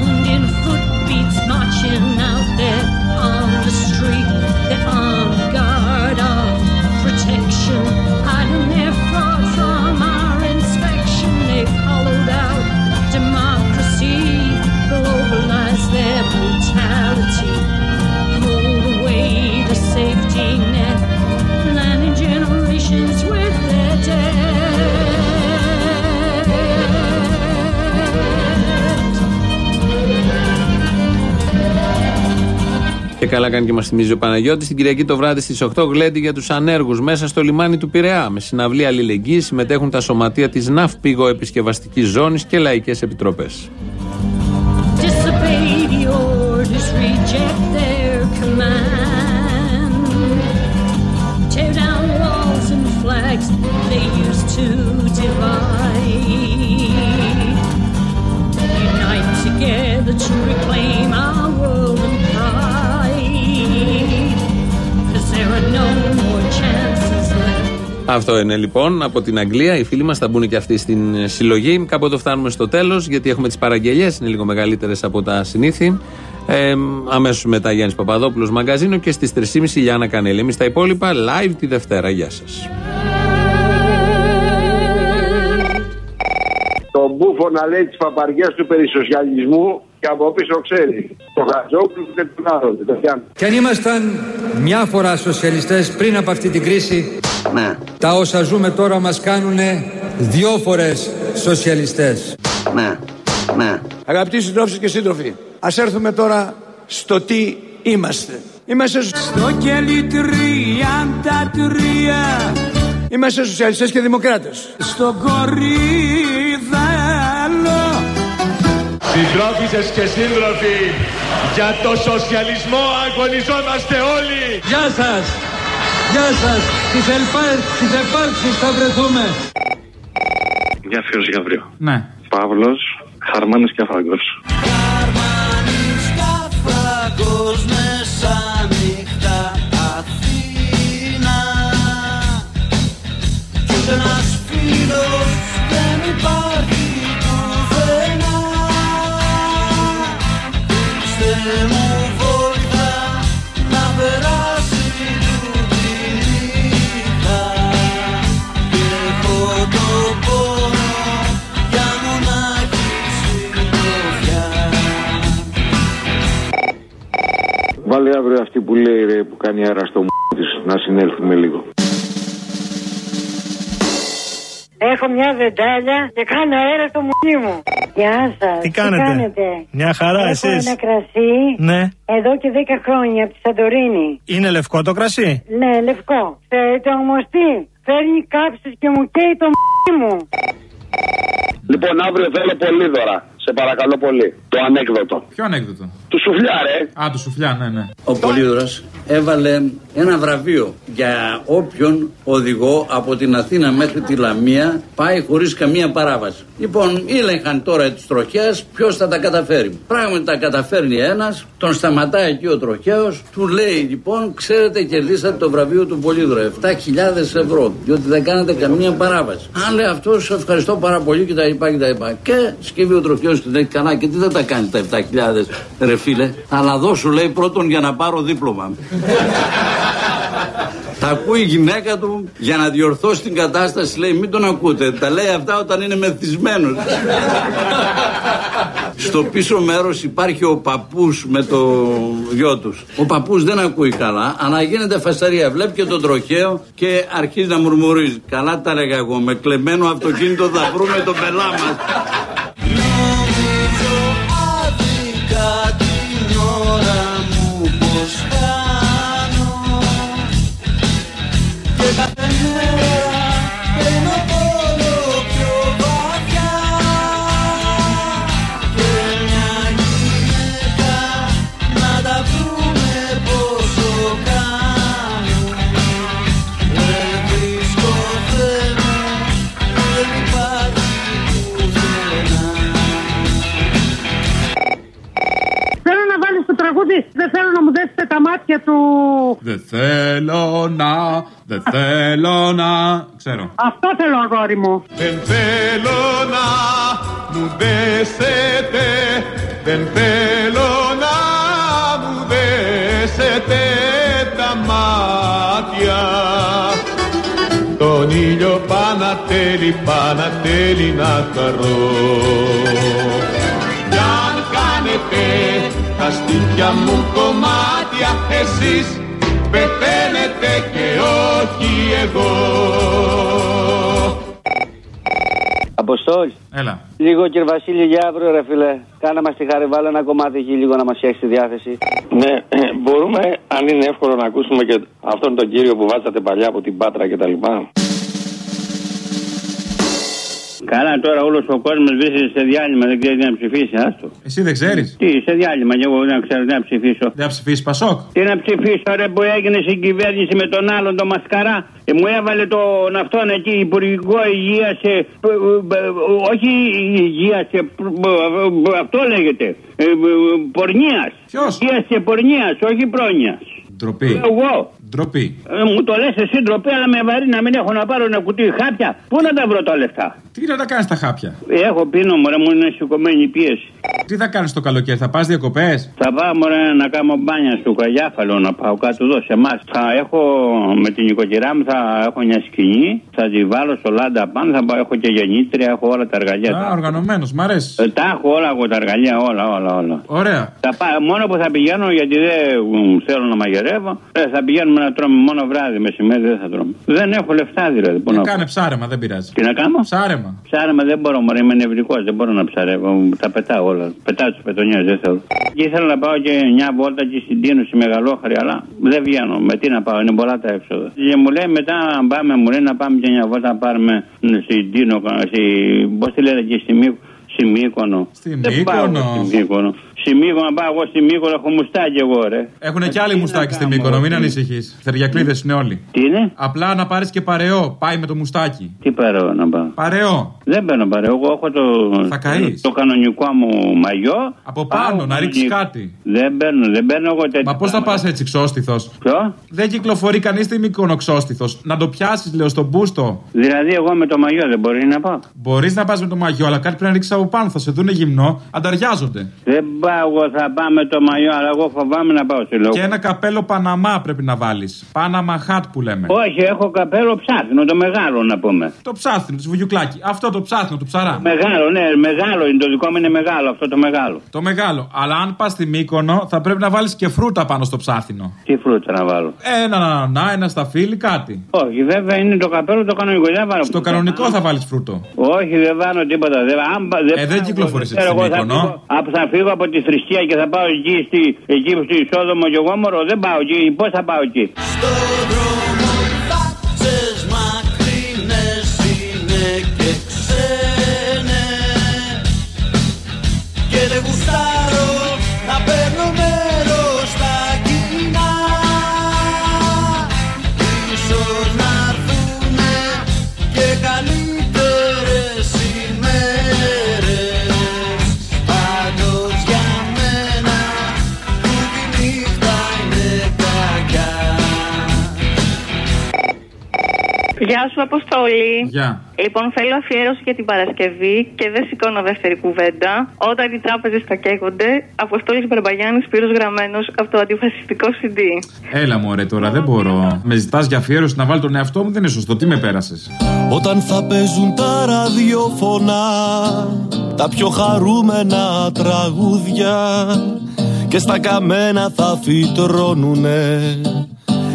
καλά κάνει και μας θυμίζει ο Παναγιώτης. Την Κυριακή το βράδυ στις 8 γλέντι για τους ανέργους μέσα στο λιμάνι του Πειραιά. Με συναυλία αλληλεγγύη συμμετέχουν τα σωματεία της ναυπηγο επισκευαστικής ζώνης και λαϊκές επιτροπές. Αυτό είναι λοιπόν από την Αγγλία. Οι φίλοι μας θα μπουν και αυτοί στην συλλογή. Κάποτε φτάνουμε στο τέλος, γιατί έχουμε τις παραγγελίε, είναι λίγο μεγαλύτερες από τα συνήθη. Ε, Αμέσως μετά Γιάννης Παπαδόπουλος μαγκαζίνο και στις 3.30 Γιάννα Κανέλη. Εμείς τα υπόλοιπα live τη Δευτέρα. Γεια σας. τον μπούφο να λέει τις παπαριές του περί σοσιαλισμού και από πίσω ξέρει. Το Χατζόπουλο και τον άλλον. Το πιάνει. Και αν ήμασταν μια φορά σοσιαλιστές πριν από αυτή την κρίση, Ναι, τα όσα ζούμε τώρα μας κάνουν δυο φορές σοσιαλιστές. ναι, ναι. Αγαπητοί συντρόφοι και σύντροφοι, ας έρθουμε τώρα στο τι είμαστε. Είμαστε στο κελί 33. Είμαστε σοσιαλιστές και δημοκράτες. Στο κορίδαλο. Συντρόφισσες και σύντροφοι, για το σοσιαλισμό αγωνιζόμαστε όλοι. Γεια σας! Γεια σας! Τις ελπάρ- τις επάρξεις θα βρεθούμε. Για αφιέρωση για αύριο. Ναι. Παύλος, Χαρμάνης και Αφάγκος. Φράγκος μεσάνυχτα Αθήνα αύριο αυτή που λέει ρε, που κάνει αέρα στο μου της, να συνέλθουμε λίγο. Έχω μια βεντάλια και κάνω αέρα στο μουνί μου. Γεια σας. Τι κάνετε; Μια χαρά, Έχω εσείς; ένα κρασί Ναι. εδώ και 10 χρόνια από τη Σαντορίνη. Είναι λευκό το κρασί; Ναι, λευκό. Θέλετε όμως τι. Φέρνει κάψεις και μου καίει το μουνί μου. Λοιπόν, αύριο θέλω πολύ δώρα. Σε παρακαλώ πολύ. Το ανέκδοτο. Ποιο ανέκδοτο; Του σουφλιά, ρε. Α, του σουφλιά, ναι, ναι. Ο Πολύδωρας έβαλε ένα βραβείο για όποιον οδηγό από την Αθήνα μέχρι τη Λαμία πάει χωρίς καμία παράβαση. Λοιπόν, ήλεγχαν τώρα τις τροχιάς ποιος θα τα καταφέρει. Πράγματι τα καταφέρνει ένας, τον σταματάει εκεί ο τροχαίος, του λέει λοιπόν, ξέρετε κερδίσατε το βραβείο του Πολύδωρα, 7.000 ευρώ, διότι δεν κάνατε καμία παράβαση. Αν λέει αυτός, ευχαριστώ πάρα πολύ και τα είπα και τα είπα. Και σκύβει ο τροχαίος και λέει, καλά και τι δεν τα κάνει τα 7.000 ρε φίλε. Αλλά δώσου λέει πρώτον για να πάρω δίπλωμα. Τα ακούει η γυναίκα του για να διορθώσει την κατάσταση. Λέει: Μην τον ακούτε. Τα λέει αυτά όταν είναι μεθυσμένος. Στο πίσω μέρος υπάρχει ο παππούς με το γιο τους. Ο παππούς δεν ακούει καλά, αλλά γίνεται φασαρία. Βλέπει και τον τροχαίο και αρχίζει να μουρμουρίζει. Καλά τα έλεγα εγώ. Με κλεμμένο αυτοκίνητο θα βρούμε τον πελά μας. Βάλεις το τραγούδι. Δεν θέλω να μου δέσετε τα μάτια του. Δεν θέλω να, δεν θέλω να. Ξέρω. Αυτό θέλω, αγόρι μου. Δεν θέλω να μου δέσετε, δεν θέλω να μου δέσετε τα μάτια. Τον ήλιο πανατέλει, πανατέλει να χαρώ. Κι αν κάνετε τα στήθια μου κομμάτια, εσείς πεθαίνετε και όχι εγώ. Αποστόλ. Έλα. Λίγο κύριε Βασίλη για αύριο, ρε φίλε. Κάνα μας τη χάρη, βάλε ένα κομμάτι εκεί λίγο να μας φτιάξει τη διάθεση. Ναι, μπορούμε, αν είναι εύκολο, να ακούσουμε και αυτόν τον κύριο που βάζατε παλιά από την Πάτρα κτλ. Καλά, τώρα όλος ο κόσμος βρίσκεται σε διάλειμμα, δεν ξέρεις τι να ψηφίσει. Άστο. Εσύ δεν ξέρεις; Τι, σε διάλειμμα, και εγώ δεν ξέρω τι να ψηφίσω. Δεν θα ψηφίσεις Πασόκ; Τι να ψηφίσω, ρε που έγινε στην κυβέρνηση με τον άλλον, τον Μασκαρά. Ε, μου έβαλε τον αυτόν εκεί υπουργικό υγεία σε. ε, ε, όχι υγεία σε. Αυτό λέγεται. Ε, Πορνείας. Ποιος; Υγεία σε πορνείας, όχι πρόνοια. Ντροπή. Εγώ. Ντροπή. Ε, μου το λες εσύ ντροπή, αλλά με βαρύ να μην έχω να πάρω ένα κουτί χάπια. Πού να τα βρω τα λεφτά; Τι να τα κάνεις τα χάπια; Έχω πίνω, μωρέ, μου είναι σηκωμένη η πίεση. Τι θα κάνεις το καλοκαίρι, θα πας διακοπές; Θα πάω μωρέ να κάνω μπάνια στο Καγιάφαλο να πάω κάτω εδώ σε εμάς. Θα έχω με την οικοκυρά μου θα έχω μια σκηνή, θα τη βάλω στο λάντα πάνω, θα πάω, έχω και γεννήτρια, έχω όλα τα εργαλεία. Α, οργανωμένος, μ' αρέσει. Ε, τα έχω όλα εγώ τα εργαλεία, όλα, όλα, όλα. Ωραία. Θα πά- μόνο που θα πηγαίνω γιατί δεν μ, θέλω να μαγειρεύω, ε, θα πηγαίνουμε να τρώμε μόνο βράδυ, μεσημέρι δεν θα τρώμε. Δεν έχω λεφτά δηλαδή. Πού να Ε, Κάνε ψάρεμα, δεν πειράζει. Τι να κάνω; Ψάρεμα. Ψάρεμα δεν μπορώ, μωρέ, είμαι νευρικός, δεν μπορώ να ψαρεύω. Τα πετάω όλα. Πετάω τις πετονιές, δεν θέλω. Και ήθελα να πάω και μια βόλτα και στην Τίνο, στη Μεγαλόχρη, αλλά δεν βγαίνω. Με τι να πάω, είναι πολλά τα έξοδα. Και μου λέει μετά, αν πάμε, μου λέει να πάμε και μια βόλτα να πάρουμε στην Τίνο, στη, πώς τη λέτε και στη Μύκο. Στη Μύκονο. Στη Δεν πάω Μύκονο. Στη Μύκονο. Στη Μύκονο, να πάω εγώ στη Μύκονο, έχω μουστάκι εγώ, ρε. Έχουν και άλλοι μουστάκι στη Μύκονο, μην ανησυχείς. Θεριακλίδε είναι όλοι. Τι είναι; Απλά να πάρεις και παρεό. Πάει με το μουστάκι. Τι παρέω να πάω; Παρεό. Δεν παίρνω παρέω. Εγώ έχω το, Θα καείς. το κανονικό μου μαγιό. Από πάνω, Πάω να ρίξεις κανονικό. κάτι. Δεν παίρνω, δεν παίρνω εγώ τέτοια. Μα πώς θα πας έτσι ξόστιθος; Ποιο; Δεν κυκλοφορεί κανείς στη Μύκονο ξόστιθος. Να το πιάσεις, λέω, στον μπούστο. Δηλαδή, εγώ με το μαγιό δεν μπορεί να πάω. Μπορείς να πας με το μαγιό, αλλά κάτι πρέπει να ρίξεις από πάνω. Θα σε δούνε γυμνό, ανταριάζονται. Δεν πάω, εγώ θα πάω με το μαγιό, αλλά εγώ φοβάμαι να πάω στη λόγο. Και ένα καπέλο Παναμά πρέπει να βάλεις. Πάναμα χάτ που λέμε. Όχι, έχω καπέλο ψάθινο, το μεγάλο να πούμε. Το ψάθινο, τη βουγιουκλάκι. Αυτό το ψάθινο, το ψαρά. Μεγάλο, ναι, μεγάλο είναι το δικό μου, είναι μεγάλο αυτό το μεγάλο. Το μεγάλο. Αλλά αν πας στη Μύκονο, θα πρέπει να βάλεις και φρούτα πάνω στο ψάθινο. Τι φρούτα να βάλω; Ένα νανανά, ένα σταφύλι, κάτι. Όχι, βέβαια είναι το καπέλο το κανονικό. Δεν βάλω Στο κανονικό θα βάλεις φρούτο. Όχι, δεν βάλω τίποτα. Δεν, αν, πα- δεν Ε, δεν πάω, κυκλοφορείς ξέρω έτσι στη εγώ, θα Μύκονο. φύγω- από- Θα φύγω από τη θρησκεία και θα πάω εκεί, στη, εκεί στη Σόδομο και εγώ μωρό. Δεν πάω εκεί. Πώς θα πάω εκεί; Φάτσες Γεια σου, Αποστόλη. Γεια. Λοιπόν, θέλω αφιέρωση για την Παρασκευή και δεν σηκώνω δεύτερη κουβέντα. Όταν οι τράπεζες τα καίγονται, Αποστόλης Μπαρμπαγιάννη Σπύρος Γραμμένος από το αντιφασιστικό CD. Έλα μωρέ τώρα, δεν μπορώ. Με ζητάς για αφιέρωση να βάλω τον εαυτό μου, δεν είναι σωστό. Τι με πέρασες; Όταν θα παίζουν τα ραδιοφωνά Τα πιο χαρούμενα τραγούδια Και στα καμένα θα φυτρώνουνε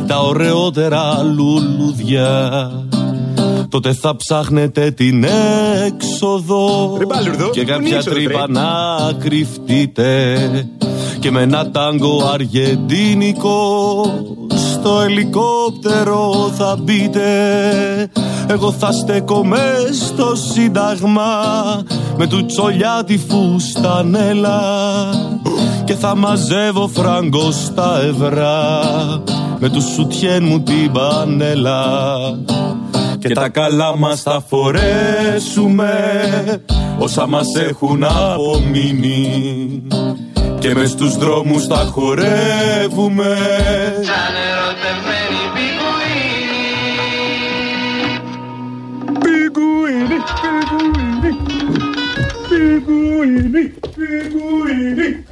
Τα ωραιότερα λουλούδια. Τότε θα ψάχνετε την έξοδο. Και κάποια τρύπα να κρυφτείτε. Και με ένα τάγκο αργεντίνικο Στο ελικόπτερο θα μπείτε. Εγώ θα στέκομαι στο σύνταγμα Με του τσολιά τη φουστανέλα Και θα μαζεύω φράγκο στα ευρώ Με τους σουτιέν μου την πανέλα. Και τα καλά μας θα φορέσουμε όσα μας έχουν απομείνει. Και μες στους δρόμους θα χορεύουμε. Σαν ερωτευμένοι Πιγκουίνι, πιγκουίνι, πιγκουίνι, πιγκουίνι. Pinguini.